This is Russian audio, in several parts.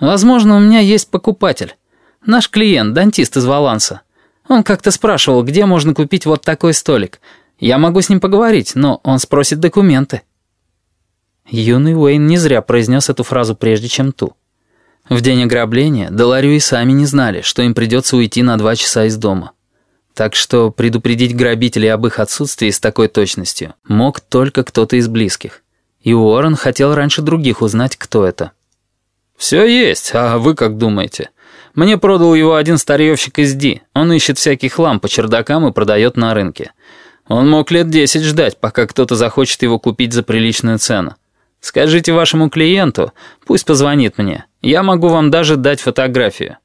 Возможно, у меня есть покупатель. Наш клиент, дантист из Валанса. Он как-то спрашивал, где можно купить вот такой столик. Я могу с ним поговорить, но он спросит документы». Юный Уэйн не зря произнес эту фразу прежде, чем ту. В день ограбления Деларю и сами не знали, что им придется уйти на два часа из дома. Так что предупредить грабителей об их отсутствии с такой точностью мог только кто-то из близких. И Уоррен хотел раньше других узнать, кто это. «Все есть, а вы как думаете?» Мне продал его один старьевщик из Ди. Он ищет всякий хлам по чердакам и продает на рынке. Он мог лет десять ждать, пока кто-то захочет его купить за приличную цену. Скажите вашему клиенту, пусть позвонит мне. Я могу вам даже дать фотографию».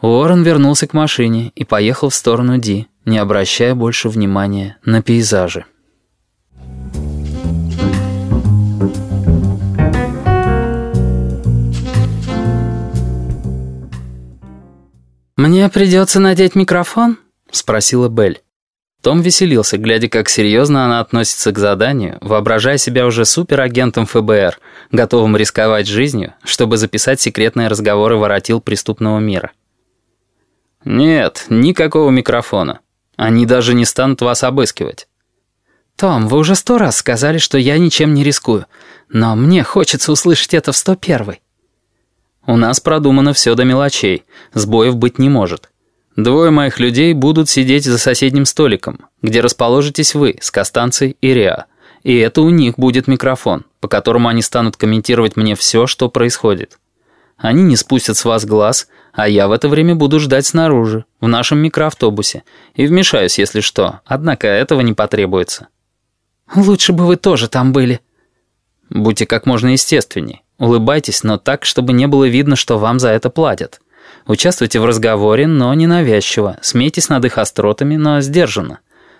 Уоррен вернулся к машине и поехал в сторону Ди, не обращая больше внимания на пейзажи. «Мне придется надеть микрофон?» — спросила Белль. Том веселился, глядя, как серьезно она относится к заданию, воображая себя уже суперагентом ФБР, готовым рисковать жизнью, чтобы записать секретные разговоры воротил преступного мира. «Нет, никакого микрофона. Они даже не станут вас обыскивать». «Том, вы уже сто раз сказали, что я ничем не рискую, но мне хочется услышать это в сто первый». У нас продумано все до мелочей, сбоев быть не может. Двое моих людей будут сидеть за соседним столиком, где расположитесь вы с Костанцей и Реа. И это у них будет микрофон, по которому они станут комментировать мне все, что происходит. Они не спустят с вас глаз, а я в это время буду ждать снаружи, в нашем микроавтобусе, и вмешаюсь, если что, однако этого не потребуется. Лучше бы вы тоже там были. Будьте как можно естественней. Улыбайтесь, но так, чтобы не было видно, что вам за это платят. Участвуйте в разговоре, но не навязчиво. Смейтесь над их остротами, но сдержанно.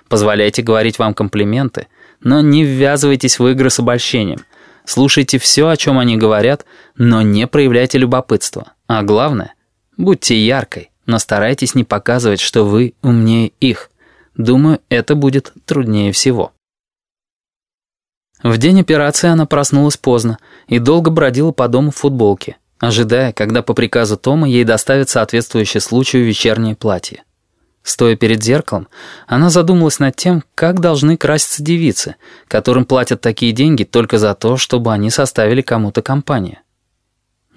Позволяйте говорить вам комплименты, но не ввязывайтесь в игры с обольщением. Слушайте все, о чем они говорят, но не проявляйте любопытства. А главное, будьте яркой, но старайтесь не показывать, что вы умнее их. Думаю, это будет труднее всего. В день операции она проснулась поздно и долго бродила по дому в футболке, ожидая, когда по приказу Тома ей доставят соответствующее случаю вечернее платье. Стоя перед зеркалом, она задумалась над тем, как должны краситься девицы, которым платят такие деньги только за то, чтобы они составили кому-то компанию.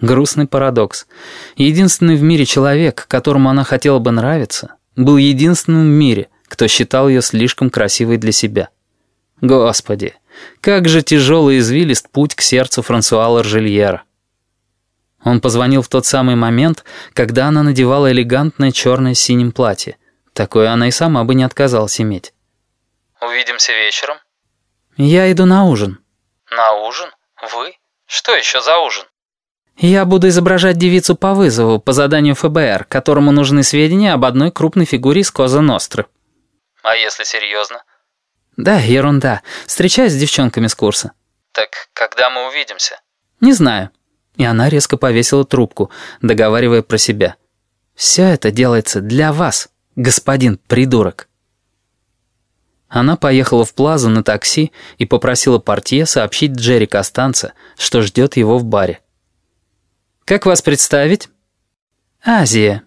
Грустный парадокс. Единственный в мире человек, которому она хотела бы нравиться, был единственным в мире, кто считал ее слишком красивой для себя. Господи, как же тяжелый извилист путь к сердцу Франсуа Ларжельера. Он позвонил в тот самый момент, когда она надевала элегантное черное с синим платье. Такое она и сама бы не отказалась иметь. «Увидимся вечером?» «Я иду на ужин». «На ужин? Вы? Что еще за ужин?» «Я буду изображать девицу по вызову, по заданию ФБР, которому нужны сведения об одной крупной фигуре из Коза Ностры». «А если серьезно?» «Да, ерунда. Встречаюсь с девчонками с курса». «Так когда мы увидимся?» «Не знаю». И она резко повесила трубку, договаривая про себя. «Все это делается для вас, господин придурок». Она поехала в Плазу на такси и попросила портье сообщить Джерри Костанца, что ждет его в баре. «Как вас представить?» «Азия»,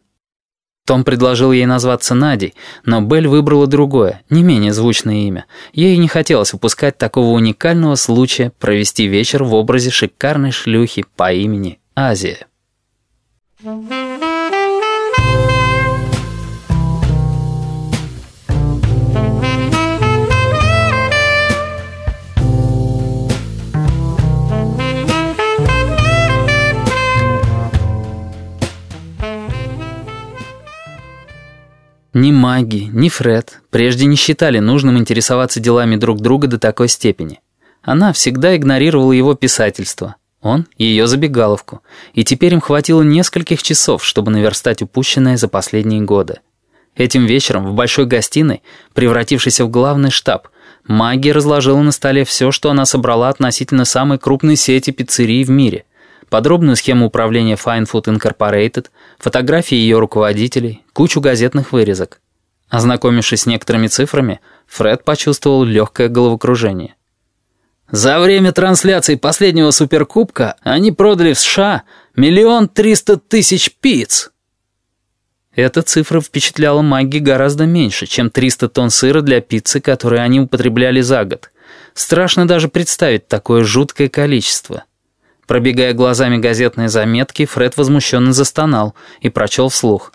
том предложил ей назваться Надей, но Белль выбрала другое, не менее звучное имя. Ей не хотелось упускать такого уникального случая провести вечер в образе шикарной шлюхи по имени Азия. Ни Маги, ни Фред прежде не считали нужным интересоваться делами друг друга до такой степени. Она всегда игнорировала его писательство, он — ее забегаловку, и теперь им хватило нескольких часов, чтобы наверстать упущенное за последние годы. Этим вечером в большой гостиной, превратившейся в главный штаб, Маги разложила на столе все, что она собрала относительно самой крупной сети пиццерий в мире подробную схему управления Fine Food Incorporated, фотографии ее руководителей, кучу газетных вырезок. Ознакомившись с некоторыми цифрами, Фред почувствовал легкое головокружение. За время трансляции последнего Суперкубка они продали в США Миллион триста тысяч пиц!» Эта цифра впечатляла Магги гораздо меньше, чем 300 тонн сыра для пиццы, которые они употребляли за год. Страшно даже представить такое жуткое количество. Пробегая глазами газетные заметки, Фред возмущенно застонал и прочел вслух.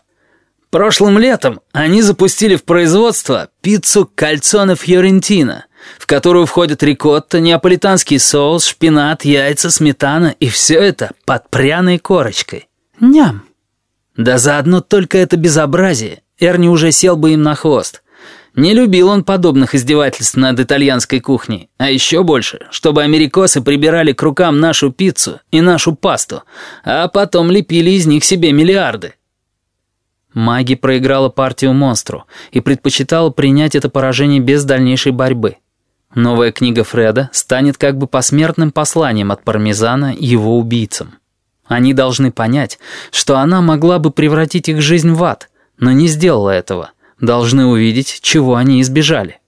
Прошлым летом они запустили в производство пиццу кальцоне фьорентина, в которую входят рикотта, неаполитанский соус, шпинат, яйца, сметана и все это под пряной корочкой. Ням! Да заодно только это безобразие. Эрни уже сел бы им на хвост. Не любил он подобных издевательств над итальянской кухней, а еще больше, чтобы америкосы прибирали к рукам нашу пиццу и нашу пасту, а потом лепили из них себе миллиарды. Маги проиграла партию монстру и предпочитала принять это поражение без дальнейшей борьбы. Новая книга Фреда станет как бы посмертным посланием от Пармезана его убийцам. Они должны понять, что она могла бы превратить их жизнь в ад, но не сделала этого. Должны увидеть, чего они избежали.